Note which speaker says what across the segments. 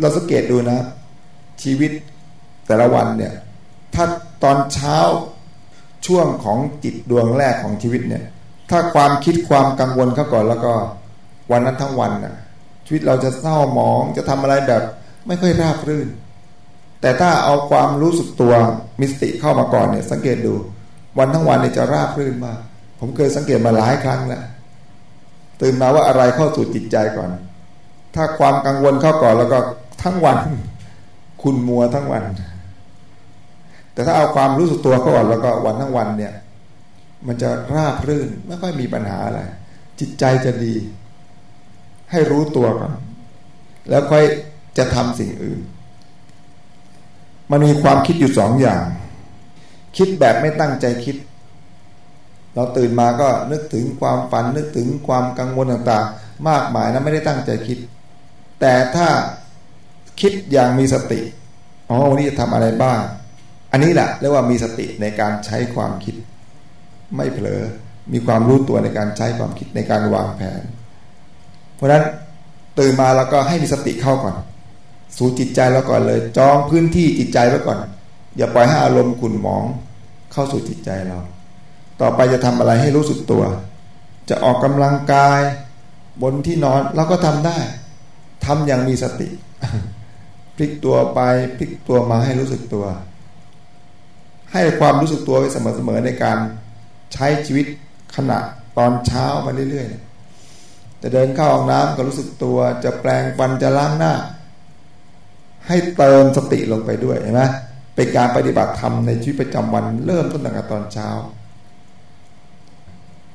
Speaker 1: เราสังเกตดูนะ ชีวิตแต่ละวันเนี่ย ถ้าตอนเช้าช่วงของจิตดวงแรกของชีวิตเนี่ย ถ้าความคิดความกังวลเข้าก่อนแล้วก็วันนั้นทั้งวันน่ะชีวิตเราจะเศร้าหมองจะทำอะไรแบบ ไม่ค่อยราบรื่น แต่ถ้าเอาความรู้สึกตัวมิสติเข้ามาก่อนเนี่ย สังเกตดู วันทั้งวันเนี่ยจะราบรื่นมากผมเคยสังเกตมาหลายครั้งแล้วตื่นมาว่าอะไรเข้าสู่จิตใจก่อน ถ้าความกังวลเข้าก่อนแล้วก็ ทั้งวัน คุณมัวทั้งวัน แต่ถ้าเอาความรู้สึกตัวก่อนแล้วก็วันทั้งวันเนี่ย มันจะราบรื่นไม่ค่อยมีปัญหาอะไร จิตใจจะดี ให้รู้ตัวก่อนแล้วค่อยจะทำสิ่งอื่น มันมีความคิดอยู่สองอย่าง คิดแบบไม่ตั้งใจคิด เราตื่นมาก็นึกถึงความฝันนึกถึงความกังวลต่างๆ มากมายนะไม่ได้ตั้งใจคิด แต่ถ้า คิดอย่างมีสติอ๋อวันนี้จะทำอะไรบ้าง อันนี้แหละเรียกว่ามีสติในการใช้ความคิด ไม่เผลอมีความรู้ตัวในการใช้ความคิดในการวางแผน เพราะฉะนั้นตื่นมาแล้วก็ให้มีสติเข้าก่อน สู่จิตใจแล้วก่อนเลย จองพื้นที่จิตใจไว้ก่อน อย่าปล่อยให้อารมณ์ขุ่นหมองเข้าสู่จิตใจเรา ต่อไปจะทำอะไรให้รู้สึกตัว จะออกกำลังกาย บนที่นอนเราก็ทำได้ทำอย่างมีสติ พลิกตัวไปพลิกตัวมาให้รู้สึกตัว ให้ความรู้สึกตัวไว้เสมอๆในการใช้ชีวิตขณะตอนเช้ามาเรื่อยๆจะเดินเข้าห้องน้ำก็รู้สึกตัว จะแปลงฟันจะล้างหน้า ให้เติมสติลงไปด้วยเห็นไหมเป็นการปฏิบัติธรรมในชีวิตประจำวันเริ่มต้นตั้งแต่ตอนเช้า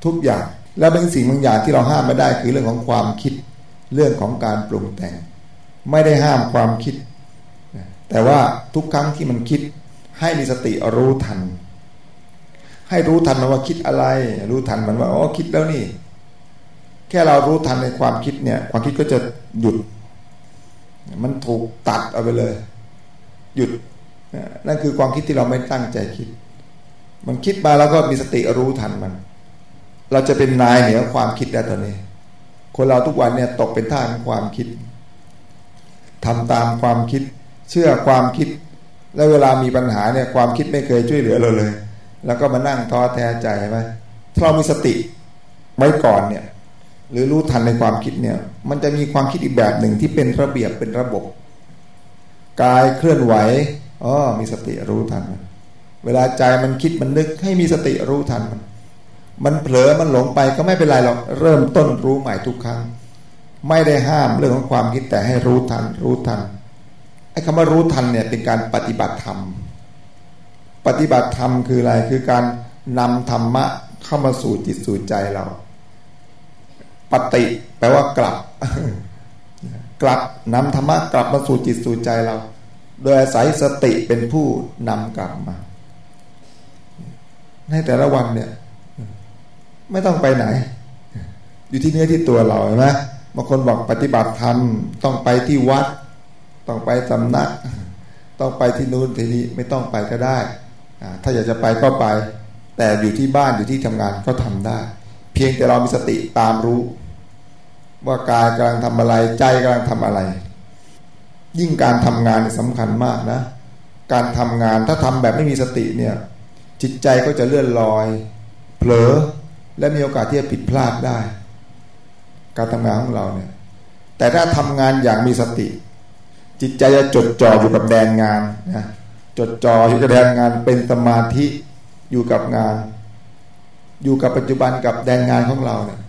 Speaker 1: ทุกอย่างแล้วเป็นสิ่งบางอย่างที่เราห้ามไม่ได้คือเรื่องของความคิด เรื่องของการปรุงแต่ง ไม่ได้ห้ามความคิด แต่ว่าทุกครั้งที่มันคิดให้มีสติรู้ทัน ให้รู้ทันมันว่าคิดอะไร รู้ทันมันว่าอ๋อคิดแล้วนี่ แค่เรารู้ทันในความคิดเนี่ย ความคิดก็จะหยุด มันถูกตัดเอาไปเลย หยุดนั่นคือความคิดที่เราไม่ตั้งใจคิด มันคิดมาแล้วก็มีสติรู้ทันมัน เราจะเป็นนายเหนือความคิดแล้วตอนนี้ คนเราทุกวันเนี่ยตกเป็นท่าของความคิดทำตามความคิด เชื่อความคิด แล้วเวลามีปัญหาเนี่ยความคิดไม่เคยช่วยเหลือเราเลย แล้วก็มานั่งท้อแท้ใจไหมถ้าเรามีสติไว้ก่อนเนี่ย หรือรู้ทันในความคิดเนี่ย มันจะมีความคิดอีกแบบหนึ่งที่เป็นระเบียบเป็นระบบกายเคลื่อนไหวอ๋อมีสติรู้ทันเวลาใจมันคิดมันนึกให้มีสติรู้ทันมัน มันเผลอมันหลงไปก็ไม่เป็นไรหรอกเริ่มต้นรู้ใหม่ทุกครั้ง ไม่ได้ห้ามเรื่องของความคิดแต่ให้รู้ทัน รู้ทัน ไอ้คำว่ารู้ทันเนี่ยเป็นการปฏิบัติธรรม ปฏิบัติธรรมคืออะไรคือการนำธรรมะเข้ามาสู่จิตสู่ใจเรา ปฏิแปลว่ากลับ กลับนำธรรมะกลับมาสู่จิตสู่ใจเรา โดยอาศัยสติเป็นผู้นำกลับมา ในแต่ละวันเนี่ย ไม่ต้องไปไหน อยู่ที่เนื้อที่ตัวเราใช่ไหมบางคนบอกปฏิบัติธรรมต้องไปที่วัด ต้องไปสำนัก ต้องไปที่นู้นที่นี้ไม่ต้องไปก็ได้ถ้าอยากจะไปก็ไป แต่อยู่ที่บ้านอยู่ที่ทำงานก็ทำได้ เพียงแต่เรามีสติตามรู้ ว่ากายกำลังทำอะไรใจกำลังทำอะไร ยิ่งการทำงานสำคัญมากนะ การทำงานถ้าทำแบบไม่มีสติเนี่ยจิตใจก็จะเลื่อนลอย เผลอและมีโอกาสที่จะผิดพลาดได้ การทำงานของเราเนี่ยแต่ถ้าทำงานอย่างมีสติ จิตใจจะจดจ่ออยู่กับแดนงานนะจดจ่ออยู่กับแดนงานเป็นสมาธิอยู่กับงาน อยู่กับปัจจุบันกับแดนงานของเราเนี่ย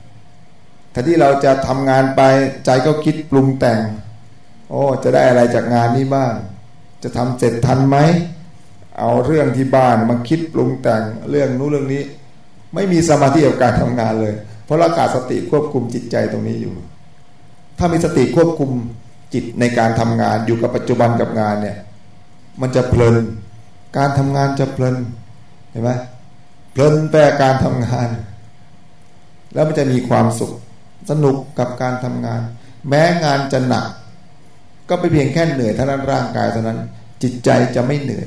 Speaker 1: ถ้าที่เราจะทำงานไปใจก็คิดปรุงแต่ง โอ้ จะได้อะไรจากงานนี้บ้าง จะทำเสร็จทันไหม เอาเรื่องที่บ้านมาคิดปรุงแต่งเรื่องนู้นเรื่องนี้ ไม่มีสมาธิกับการทำงานเลย เพราะเราขาดสติควบคุมจิตใจตรงนี้อยู่ ถ้ามีสติควบคุม จิตในการทำงานอยู่กับปัจจุบันกับงานเนี่ย มันจะเพลิน การทำงานจะเพลินเห็นไหมเพลินแปลการทำงาน แล้วมันจะมีความสุขสนุกกับการทำงาน แม้งานจะหนัก ก็ไปเพียงแค่เหนื่อยเท่านั้นร่างกายเท่านั้น จิตใจจะไม่เหนื่อย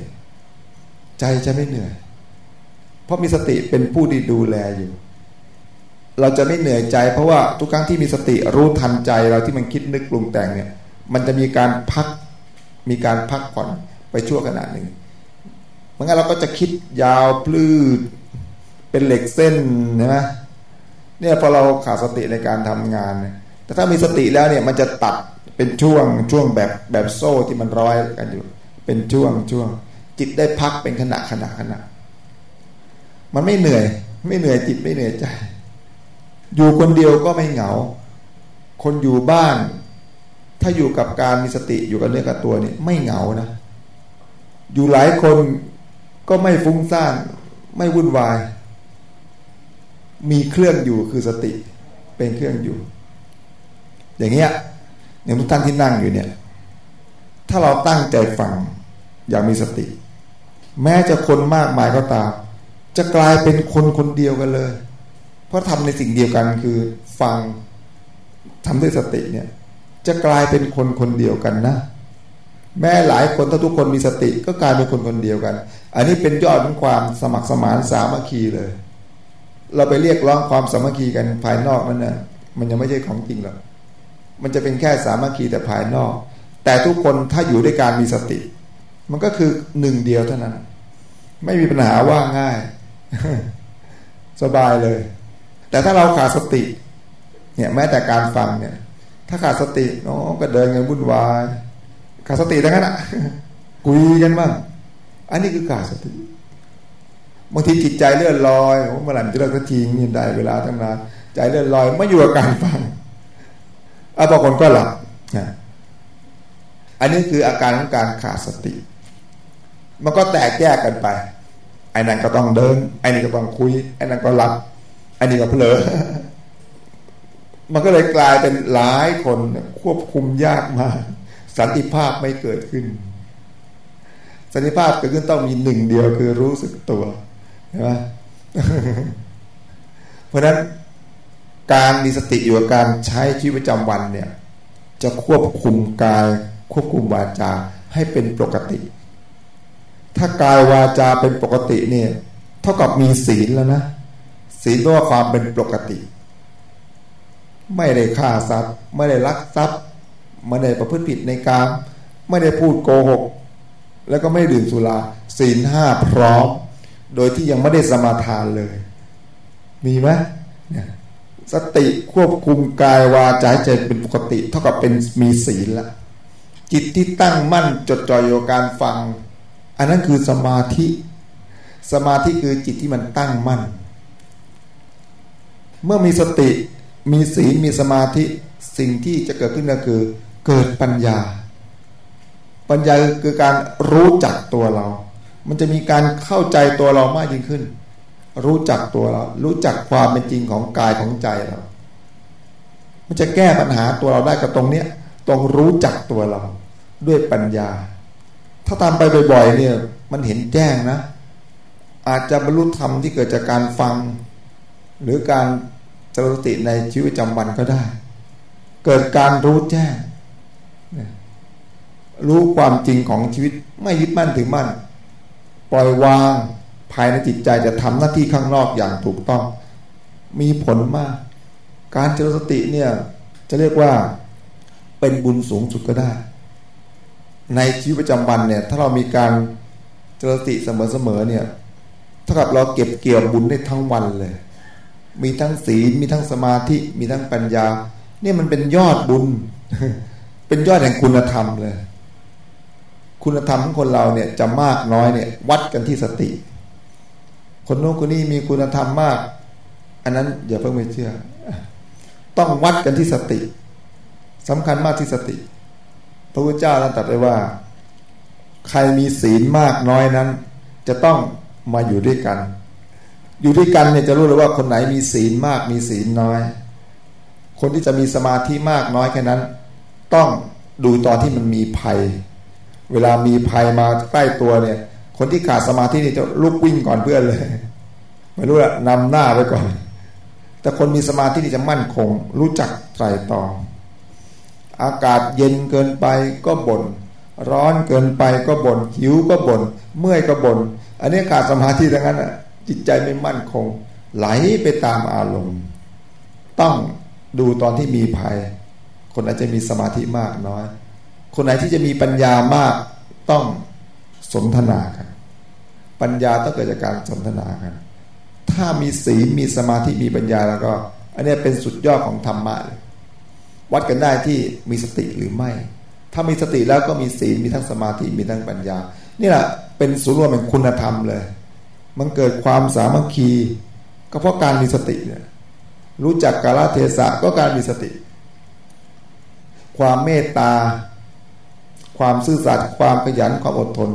Speaker 1: ใจจะไม่เหนื่อย เพราะมีสติเป็นผู้ที่ดูแลอยู่ เราจะไม่เหนื่อยใจ เพราะว่าทุกครั้งที่มีสติรู้ทันใจเราที่มันคิดนึกปรุงแต่งเนี่ย มันจะมีการพักมีการพักผ่อนไปชั่วขณะหนึ่งมันงั้นเราก็จะคิดยาวปลื้ดเป็นเหล็กเส้นนะเนี่ยพอเราขาดสติในการทำงาน แต่ถ้ามีสติแล้วเนี่ยมันจะตัดเป็นช่วงช่วงแบบแบบโซ่ที่มันร้อยกันอยู่ เป็นช่วงช่วง จิตได้พักเป็นขณะขณะขณะ มันไม่เหนื่อย ไม่เหนื่อยจิตไม่เหนื่อยใจ อยู่คนเดียวก็ไม่เหงา คนอยู่บ้าน ถ้าอยู่กับการมีสติอยู่กับเนื้อกับตัวนี่ไม่เหงานะ อยู่หลายคนก็ไม่ฟุ้งซ่านไม่วุ่นวาย มีเครื่องอยู่คือสติเป็นเครื่องอยู่ อย่างเงี้ยอย่างทุกท่านที่นั่งอยู่เนี่ย ถ้าเราตั้งใจฟังอย่างมีสติ แม้จะคนมากมายก็ตาม จะกลายเป็นคนคนเดียวกันเลย เพราะทำในสิ่งเดียวกันคือฟังทำด้วยสติเนี่ย จะกลายเป็นคนคนเดียวกันนะ แม้หลายคนถ้าทุกคนมีสติก็กลายเป็นคนคนเดียวกัน อันนี้เป็นยอดของความสมัครสมานสามัคคีเลย เราไปเรียกร้องความสามัคคีกันภายนอกนั่นนะมันยังไม่ใช่ของจริงหรอกมันจะเป็นแค่สามัคคีแต่ภายนอก แต่ทุกคนถ้าอยู่ด้วยการมีสติ มันก็คือหนึ่งเดียวเท่านั้น ไม่มีปัญหาว่าง่าย สบายเลย แต่ถ้าเราขาดสติ เนี่ยแม้แต่การฟังเนี่ย ถ้าขาดสติน้องก็เดินกันวุ่นวายขาดสติทั้งนั้นอะคุยกันบ้างอันนี้คือขาดสติบางทีจิตใจเลื่อนลอยเมื่อไหร่จะเลิกสักทีนี่ได้เวลาตั้งนานใจเลื่อนลอยไม่อยู่กับการฟังอาบางคนก็หลับอันนี้คืออาการของการขาดสติ มันก็แตกแยกกันไปไอ้นั่นก็ต้องเดินไอ้นี่ก็ต้องคุยไอ้นั่นก็หลับไอ้นี่ก็เพลอ มันก็เลยกลายเป็นหลายคนควบคุมยากมากสันติภาพไม่เกิดขึ้น สันติภาพเกิดขึ้นต้องมีหนึ่งเดียวคือรู้สึกตัวใช่ไหมเพราะนั้นการมีสติอยู่กับการใช้ชีวิตประจำวันเนี่ย จะควบคุมกาย ควบคุมวาจาให้เป็นปกติ ถ้ากายวาจาเป็นปกติเนี่ย เท่ากับมีศีลแล้วนะศีลว่าความเป็นปกติ ไม่ได้ฆ่าทรัพย์ ไม่ได้ลักทรัพย์ ไม่ได้ประพฤติผิดในการไม่ได้พูดโกหก แล้วก็ไม่ดื่มสุราศีลห้าพร้อม โดยที่ยังไม่ได้สมาทานเลย มีไหมเนี่ยสติควบคุมกายวาจาใจเป็นปกติ เท่ากับเป็นมีศีลละจิตที่ตั้งมั่นจดจ่ออยู่การฟัง อันนั้นคือสมาธิ สมาธิคือจิตที่มันตั้งมั่น เมื่อมีสติ มีศีลมีสมาธิสิ่งที่จะเกิดขึ้นก็คือ เกิดปัญญา ปัญญาคือการรู้จักตัวเรา มันจะมีการเข้าใจตัวเรามากยิ่งขึ้น รู้จักตัวเรา รู้จักความเป็นจริงของกายของใจเรา มันจะแก้ปัญหาตัวเราได้กับตรงเนี้ยตรงรู้จักตัวเรา ด้วยปัญญา ถ้าทำไปบ่อยๆเนี่ย มันเห็นแจ้งนะ อาจจะบรรลุธรรมที่เกิดจากการฟัง หรือการ จริญสติในชีวิตประจำวันก็ได้ เกิดการรู้แจ้งรู้ความจริงของชีวิตไม่ยึดมั่นถือมั่น ปล่อยวางภายในจิตใจจะทำหน้าที่ข้างนอกอย่างถูกต้อง มีผลมาก การเจริญสติเนี่ยจะเรียกว่าเป็นบุญสูงสุดก็ได้ ในชีวิตประจำวันเนี่ยถ้าเรามีการเจริญสติเสมอๆเนี่ยเท่ากับเราเก็บเกี่ยวบุญได้ทั้งวันเลย มีทั้งศีลมีทั้งสมาธิมีทั้งปัญญา เนี่ยมันเป็นยอดบุญ เป็นยอดแห่งคุณธรรมเลย คุณธรรมของคนเราเนี่ยจะมากน้อยเนี่ย วัดกันที่สติ คนโน้นคนนี้มีคุณธรรมมาก อันนั้นอย่าเพิ่งไปเชื่อ ต้องวัดกันที่สติสำคัญมากที่สติ พระพุทธเจ้าท่านตรัสไว้ว่า ใครมีศีลมากน้อยนั้น จะต้องมาอยู่ด้วยกัน อยู่ด้วยกันเนี่ยจะรู้เลยว่าคนไหนมีศีลมากมีศีลน้อย คนที่จะมีสมาธิมากน้อยแค่นั้น ต้องดูตอนที่มันมีภัย เวลามีภัยมาใกล้ตัวเนี่ย คนที่ขาดสมาธินี่จะลุกวิ่งก่อนเพื่อนเลยไม่รู้ละนำหน้าไปก่อน แต่คนมีสมาธินี่จะมั่นคง รู้จักไตรตรอง อากาศเย็นเกินไปก็บน่นร้อนเกินไปก็บน่นหิวก็บน่นเมื่อยก็บน่นอันนี้ขาดสมาธิดังนั้นอะ จิตใจไม่มั่นคง ไหลไปตามอารมณ์ ต้องดูตอนที่มีภัย คนอาจจะมีสมาธิมากน้อย คนไหนที่จะมีปัญญามากต้องสนทนากัน ปัญญาต้องเกิดจากการสนทนากัน ถ้ามีศีลมีสมาธิมีปัญญาแล้วก็ อันนี้เป็นสุดยอดของธรรมะเลยวัดกันได้ที่มีสติหรือไม่ ถ้ามีสติแล้วก็มีศีลมีทั้งสมาธิมีทั้งปัญญา นี่แหละเป็นส่วนรวมเป็นคุณธรรมเลย มันเกิดความสามัคคี ก็เพราะการมีสติเนี่ยรู้จักกาลเทศะก็การมีสติ ความเมตตา ความซื่อสัตย์ความขยันความอดทน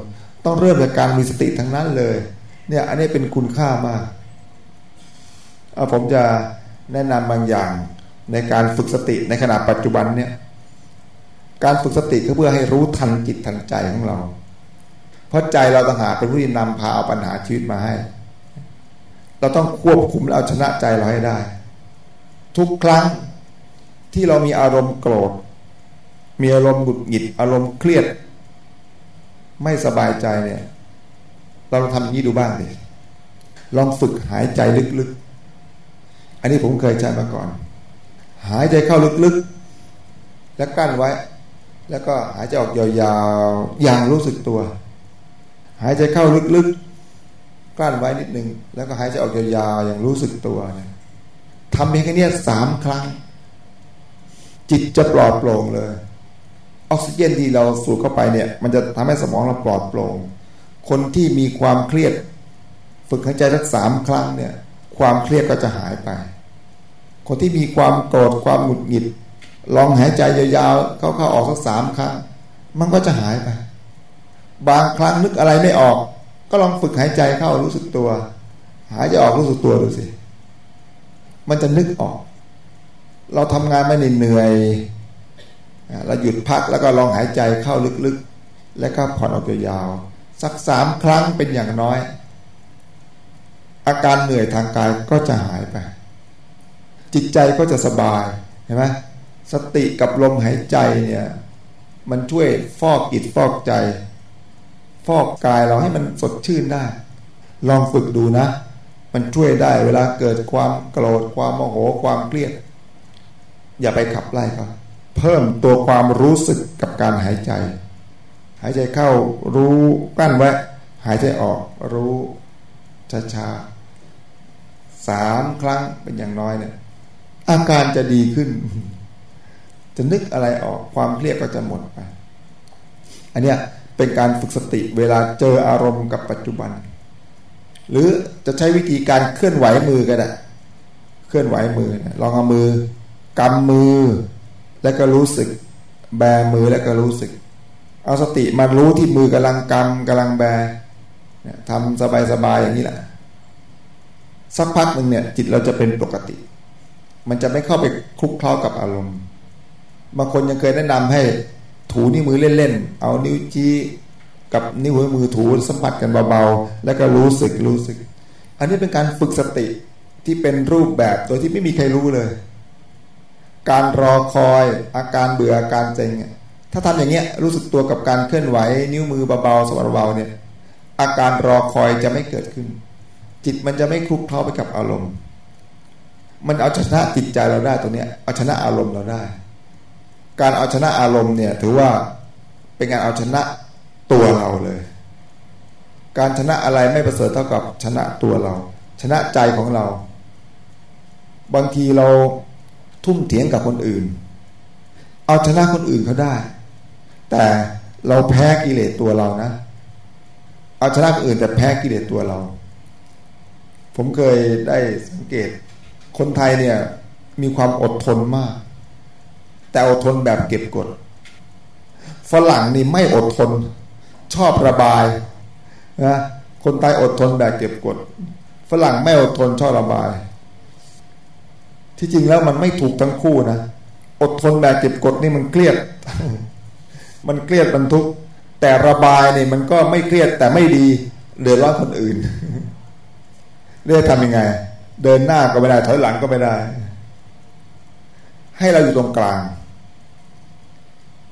Speaker 1: ต้องเริ่มจากการมีสติทั้งนั้นเลย เนี่ยอันนี้เป็นคุณค่ามากเอาผมจะแนะนำบางอย่างในการฝึกสติในขณะปัจจุบันเนี่ยการฝึกสติก็เพื่อให้รู้ทันจิตทันใจของเรา เพราะใจเราต่างหากเป็นผู้ที่นำพาเอาปัญหาชีวิตมาให้ เราต้องควบคุมและเอาชนะใจเราให้ได้ ทุกครั้งที่เรามีอารมณ์โกรธ มีอารมณ์หงุดหงิด อารมณ์เครียด ไม่สบายใจเนี่ย เราลองทำอย่างนี้ดูบ้างดิลองฝึกหายใจลึกๆ อันนี้ผมเคยใช้มาก่อน หายใจเข้าลึกๆ แล้วกั้นไว้ แล้วก็หายใจออกยาวๆ อย่างรู้สึกตัว หายใจเข้าลึกๆกลั้นไว้นิดหนึ่งแล้วก็หายใจออกยาวๆอย่างรู้สึกตัวนะทำเพียงแค่นี้สามครั้ง จิตจะปลอดโปร่งเลย ออกซิเจนที่เราสูดเข้าไปเนี่ย มันจะทำให้สมองเราปลอดโปร่ง คนที่มีความเครียด ฝึกหายใจสักสามครั้งเนี่ย ความเครียดก็จะหายไป คนที่มีความโกรธความหงุดหงิด ลองหายใจยาวๆเข้าๆออกสักสามครั้ง มันก็จะหายไป บางครั้งนึกอะไรไม่ออก ก็ลองฝึกหายใจเข้ารู้สึกตัว หายใจออกรู้สึกตัวดูสิมันจะนึกออก เราทำงานไม่เหนื่อยเราหยุดพักแล้วก็ลองหายใจเข้าลึกๆ แล้วก็ผ่อนออกยาวๆสักสามครั้งเป็นอย่างน้อย อาการเหนื่อยทางกายก็จะหายไป จิตใจก็จะสบายเห็นไหมสติกับลมหายใจเนี่ย มันช่วยฟอกจิตฟอกใจ ฟอกกายเราให้มันสดชื่นได้ ลองฝึกดูนะ มันช่วยได้เวลาเกิดความโกรธความโมโหความเครียด อย่าไปขับไล่เขาเพิ่มตัวความรู้สึกกับการหายใจ หายใจเข้ารู้กั้นไว้ หายใจออกรู้ช้าๆสามครั้งเป็นอย่างน้อยเนี่ย อาการจะดีขึ้น จะนึกอะไรออกความเครียดก็จะหมดไป อันเนี้ย เป็นการฝึกสติเวลาเจออารมณ์กับปัจจุบัน หรือจะใช้วิธีการเคลื่อนไหวมือก็ได้เคลื่อนไหวมือนะลองเอามือกำมือ แล้วก็รู้สึก แบมือแล้วก็รู้สึก เอาสติมารู้ที่มือกำลังกำกำลังแบทำสบายๆอย่างนี้แหละสักพักหนึ่งเนี่ย จิตเราจะเป็นปกติ มันจะไม่เข้าไปคลุกเคล้ากับอารมณ์บางคนยังเคยแนะนำให้ ถูนิ้วมือเล่นๆ เอานิ้วจี้กับนิ้วมือถูสัมผัสกันเบาๆ แล้วก็รู้สึกรู้สึก อันนี้เป็นการฝึกสติที่เป็นรูปแบบโดยที่ไม่มีใครรู้เลย การรอคอยอาการเบื่ออาการเซ็งถ้าทำอย่างเงี้ยรู้สึกตัวกับการเคลื่อนไหว นิ้วมือเบาๆสวเบาๆเนี่ยอาการรอคอยจะไม่เกิดขึ้น จิตมันจะไม่คลุกเคล้าไปกับอารมณ์ มันเอาชนะจิตใจเราได้ตรงนี้ยเอาชนะอารมณ์เราได้ การเอาชนะอารมณ์เนี่ยถือว่าเป็นการเอาชนะตัวเราเลย การชนะอะไรไม่ประเสริฐเท่ากับชนะตัวเรา ชนะใจของเรา บางทีเราทุ่มเถียงกับคนอื่น เอาชนะคนอื่นเขาได้ แต่เราแพ้กิเลสตัวเรานะ เอาชนะคนอื่นแต่แพ้กิเลสตัวเรา ผมเคยได้สังเกตคนไทยเนี่ยมีความอดทนมาก แต่อดทนแบบเก็บกด ฝรั่งนี่ไม่อดทน ชอบระบายนะคนไทยอดทนแบบเก็บกด ฝรั่งไม่อดทนชอบระบาย ที่จริงแล้วมันไม่ถูกทั้งคู่นะอดทนแบบเก็บกดนี่มันเครียด มันเครียดมันทุก แต่ระบายนี่มันก็ไม่เครียดแต่ไม่ดีเดือดร้อนคนอื่น เรียกทำยังไง เดินหน้าก็ไม่ได้ถอยหลังก็ไม่ได้ ให้เราอยู่ตรงกลาง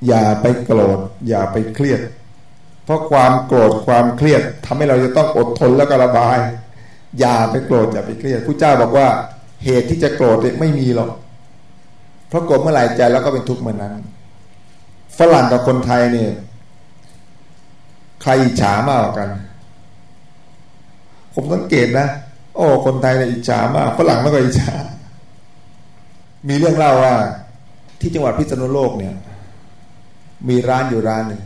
Speaker 1: อย่าไปโกรธอย่าไปเครียด เพราะความโกรธความเครียดทำให้เราจะต้องอดทนแล้วก็ระบาย อย่าไปโกรธอย่าไปเครียดผู้เจ้าบอกว่าเหตุที่จะโกรธเนี่ยไม่มีหรอกเพราะโกรธเมื่อไหร่ใจแล้วก็เป็นทุกข์เมื่อนั้น ฝรั่งกับคนไทยเนี่ยใครอิจฉามากกว่ากัน ผมสังเกตนะโอ้ คนไทยเนี่ยอิจฉามากฝรั่งแล้วก็อิจฉามีเรื่องเล่าว่า ที่จังหวัดพิษณุโลกเนี่ย มีร้านอยู่ร้านหนึ่ง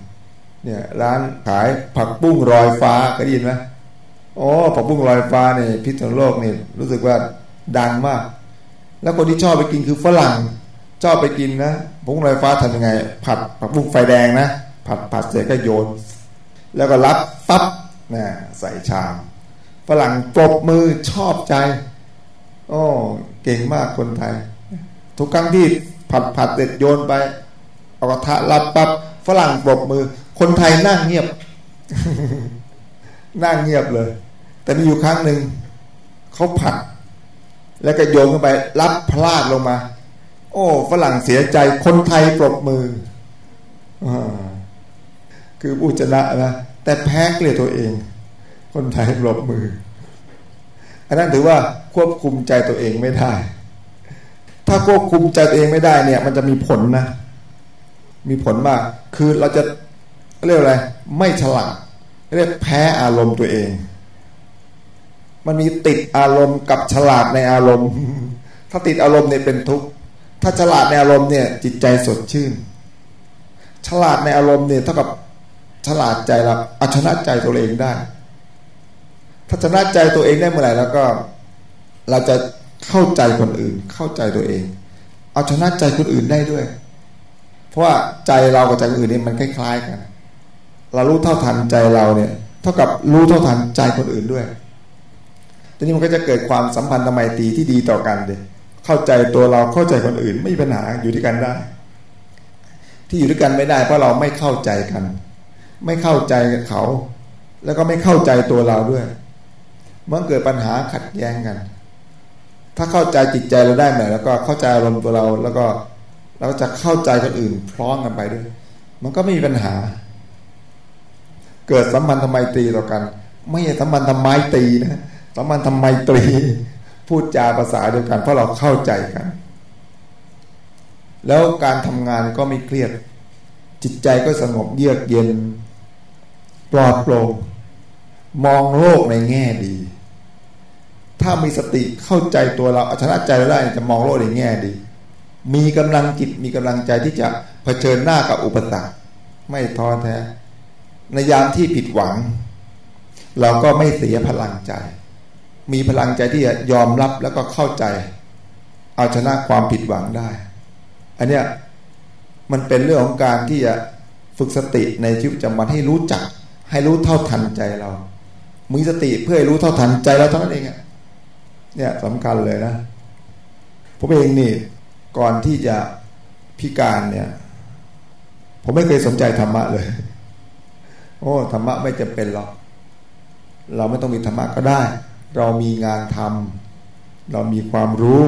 Speaker 1: เนี่ย ร้านขายผักบุ้งรอยฟ้าเคยได้ยินไหมโอ้ผักบุ้งลอยฟ้าเนี่ยพิษณุโลกเนี่ยรู้สึกว่าดังมาก แล้วคนที่ชอบไปกินคือฝรั่งชอบไปกินนะผักบุ้งลอยฟ้าทำยังไง ผัดผักบุ้งไฟแดงนะผัดผัดเสร็จก็โยน แล้วก็รับปั๊บนะใส่ชามฝรั่งปรบมือชอบใจโอ้เก่งมากคนไทย ทุกครั้งที่ผัดผัดเสร็จโยนไป เอากระทะรับปั๊บฝรั่งปรบมือ คนไทยนั่งเงียบ นั่งเงียบเลย แต่มีอยู่ครั้งหนึ่งเขาผัด แล้วก็โยนเข้าไป รับพลาดลงมา โอ้ฝรั่งเสียใจคนไทยปรบมืออคือผู้ชนะนะแต่แพ้เกลียดตัวเอง คนไทยปรบมือ อันนั้นถือว่าควบคุมใจตัวเองไม่ได้ ถ้าควบคุมใจตัวเองไม่ได้เนี่ย มันจะมีผลนะ มีผลมาก คือเราจะเรียกอะไรไม่ฉลาดเรียกแพ้อารมณ์ตัวเอง มันมีติดอารมณ์กับฉลาดในอารมณ์ ถ้าติดอารมณ์เนี่ยเป็นทุกข์ถ้าฉลาดในอารมณ์เนี่ย จิตใจสดชื่น ฉลาดในอารมณ์เนี่ยเท่ากับฉลาดใจเราเอาชนะใจตัวเองได้ ถ้าชนะใจตัวเองได้เมื่อไหร่แล้วก็ เราจะเข้าใจคนอื่น เข้าใจตัวเอง เอาชนะใจคนอื่นได้ด้วย เพราะว่าใจเรากับใจคนอื่นนี่มันคล้ายๆกัน เรารู้เท่าทันใจเราเนี่ย เท่ากับรู้เท่าทันใจคนอื่นด้วยทีนี้มันก็จะเกิดความสัมพันธ์ทำไมตีที่ดีต่อกันเลยเข้าใจตัวเราเข้าใจคนอื่น ไม่มีปัญหาอยู่ด้วยกันได้ ที่อยู่ด้วยกันไม่ได้ เพราะเราไม่เข้าใจกัน ไม่เข้าใจเขา แล้วก็ไม่เข้าใจตัวเราด้วยเมื่อเกิดปัญหาขัดแย้งกัน ถ้าเข้าใจจิตใจเราได้ไหมแล้วก็เข้าใจอารมณ์ตัวเราแล้วก็ เราจะเข้าใจคนอื่นพร้อมกันไปด้วย มันก็ไม่มีปัญหา เกิดสัมพันธ์ทำไมตรีต่อกัน ไม่ใช่สัมพันธ์ทำไมตรีนะสัมพันธ์ทำไมตรี พูดจาภาษาเดียวกัน เพราะเราเข้าใจกัน แล้วการทำงานก็ไม่เครียด จิตใจก็สงบเยือกเย็น ปลอดโปร่งมองโลกในแง่ดี ถ้ามีสติเข้าใจตัวเราชนะใจเราได้จะมองโลกในแง่ดี มีกำลังจิตมีกำลังใจที่จะเผชิญหน้ากับอุปสรรคไม่ท้อแท้ ในยามที่ผิดหวัง เราก็ไม่เสียพลังใจ มีพลังใจที่จะยอมรับแล้วก็เข้าใจ เอาชนะความผิดหวังได้ อันเนี้ยมันเป็นเรื่องของการที่จะฝึกสติในชีวิตประจำวันให้รู้จัก ให้รู้เท่าทันใจเรา มีสติเพื่อให้รู้เท่าทันใจเราเท่านั้นเองเนี่ยสำคัญเลยนะผมเองนี่ ก่อนที่จะพิการเนี่ย ผมไม่เคยสนใจธรรมะเลย โอ้ธรรมะไม่จำเป็นหรอกเราไม่ต้องมีธรรมะก็ได้ เรามีงานทำเรามีความรู้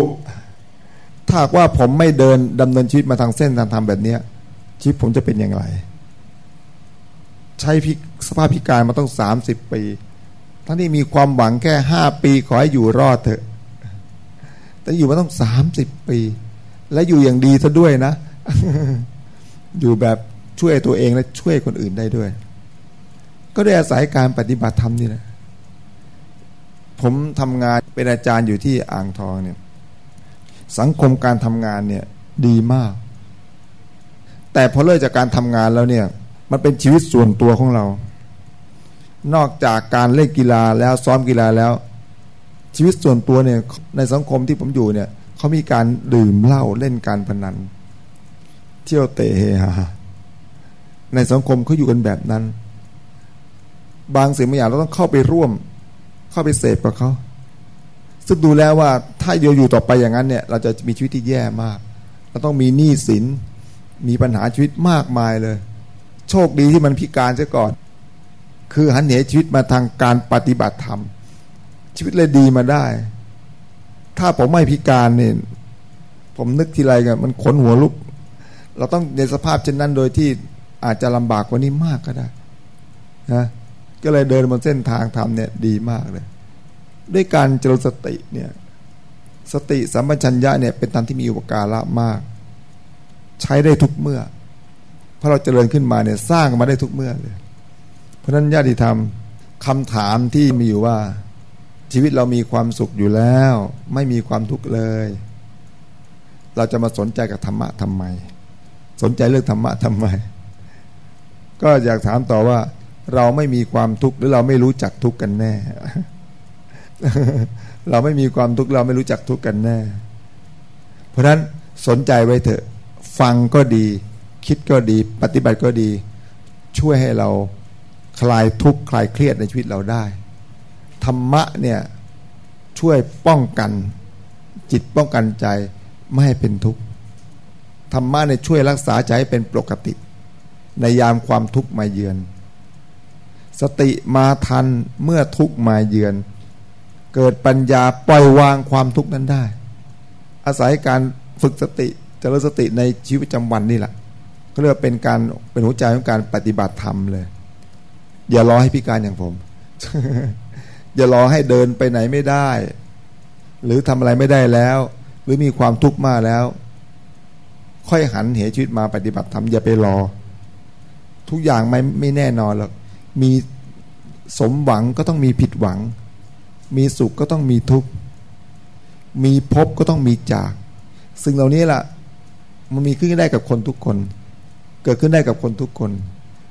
Speaker 1: ถ้าว่าผมไม่เดินดำเนินชีวิตมาทางเส้นทางธรรมแบบนี้ชีวิตผมจะเป็นอย่างไร ใช้พิสภาพพิการมาต้องสามสิบปีทั้งที่มีความหวังแค่ห้าปีขอให้อยู่รอดเถอะ แต่อยู่มาต้องสามสิบปี และอยู่อย่างดีซะด้วยนะ อยู่แบบช่วยตัวเองและช่วยคนอื่นได้ด้วย ก็ได้อาศัยการปฏิบัติธรรมนี่แหละผมทำงานเป็นอาจารย์อยู่ที่อ่างทองเนี่ย สังคมการทำงานเนี่ย ดีมาก แต่พอเลิกจากการทำงานแล้วเนี่ย มันเป็นชีวิตส่วนตัวของเรา นอกจากการเล่นกีฬาแล้วซ้อมกีฬาแล้ว ชีวิตส่วนตัวเนี่ย ในสังคมที่ผมอยู่เนี่ย เขามีการดื่มเหล้าเล่นการพนัน เที่ยวเตะเฮฮาในสังคมเขาอยู่กันแบบนั้น บางสิ่งบางอย่างเราต้องเข้าไปร่วม เข้าไปเสพกับเขาซึ่งดูแล้วว่าถ้าเราอยู่ต่อไปอย่างนั้นเนี่ย เราจะมีชีวิตที่แย่มาก เราต้องมีหนี้สิน มีปัญหาชีวิตมากมายเลย โชคดีที่มันพิการซะก่อน คือหันเหชีวิตมาทางการปฏิบัติธรรม ชีวิตเลยดีมาได้ ถ้าผมไม่พิการเนี่ยผมนึกทีไรกันมันขนหัวลุก เราต้องในสภาพเช่นนั้นโดยที่อาจจะลำบากกว่านี้มากก็ได้นะก็เลยเดินบนเส้นทางธรรมเนี่ยดีมากเลย ด้วยการเจริญสติเนี่ยสติสัมปชัญญะเนี่ยเป็นธรรมที่มีอุปการะมาก ใช้ได้ทุกเมื่อ เพราะเราเจริญขึ้นมาเนี่ยสร้างมาได้ทุกเมื่อเลย เพราะนั้นญาติธรรมคำถามที่มีอยู่ว่า ชีวิตเรามีความสุขอยู่แล้ว ไม่มีความทุกข์เลย เราจะมาสนใจกับธรรมะทำไม สนใจเรื่องธรรมะทำไม ก็อยากถามต่อว่า เราไม่มีความทุกข์หรือเราไม่รู้จักทุกข์กันแน่ เราไม่มีความทุกข์เราไม่รู้จักทุกข์กันแน่ เพราะฉะนั้นสนใจไว้เถอะ ฟังก็ดี คิดก็ดี ปฏิบัติก็ดี ช่วยให้เราคลายทุกข์คลายเครียดในชีวิตเราได้ ธรรมะเนี่ยช่วยป้องกันจิตป้องกันใจไม่ให้เป็นทุกข์ธรรมะเนี่ยช่วยรักษาใจให้เป็นปกติ ในยามความทุกข์มาเยือน สติมาทันเมื่อทุกข์มาเยือน เกิดปัญญาปล่อยวางความทุกข์นั้นได้ อาศัยการฝึกสติเจริญสติในชีวิตประจำวันนี่แหละก็เรียกว่าเป็นการเป็นหัวใจของการปฏิบัติธรรมเลย อย่ารอให้พิการอย่างผม อย่ารอให้เดินไปไหนไม่ได้ หรือทำอะไรไม่ได้แล้ว หรือมีความทุกข์มากแล้ว ค่อยหันเหชีวิตมาปฏิบัติธรรมอย่าไปรอ ทุกอย่างไม่ไม่แน่นอนหรอกมีสมหวังก็ต้องมีผิดหวัง มีสุขก็ต้องมีทุกข์ มีพบก็ต้องมีจากสิ่งเหล่านี้ล่ะ มันมีขึ้นได้กับคนทุกคน เกิดขึ้นได้กับคนทุกคน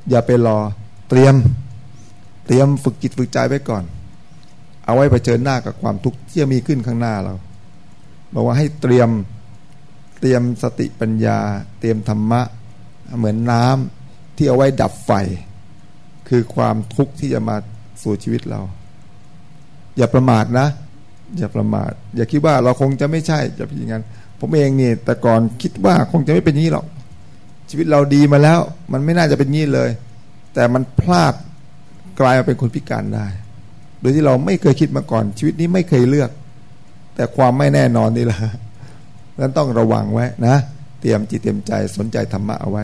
Speaker 1: อย่าไปรอ เตรียม เตรียมฝึกจิตฝึกใจไว้ก่อน เอาไว้เผชิญหน้ากับความทุกข์ที่จะมีขึ้นข้างหน้าเรา บอกว่าให้เตรียมเตรียมสติปัญญา เตรียมธรรมะเหมือนน้ำที่เอาไว้ดับไฟ คือความทุกข์ที่จะมาสู่ชีวิตเรา อย่าประมาทนะ อย่าประมาท อย่าคิดว่าเราคงจะไม่ใช่จะเป็นอย่างนั้นผมเองนี่แต่ก่อนคิดว่าคงจะไม่เป็นนี้หรอกชีวิตเราดีมาแล้ว มันไม่น่าจะเป็นนี้เลย แต่มันพลาดกลายมาเป็นคนพิการได้ ดยที่เราไม่เคยคิดมาก่อน ชีวิตนี้ไม่เคยเลือก แต่ความไม่แน่นอนนี่แหละนั้นต้องระวังไว้นะ เตรียมจิตเตรียมใจสนใจธรรมะเอาไว้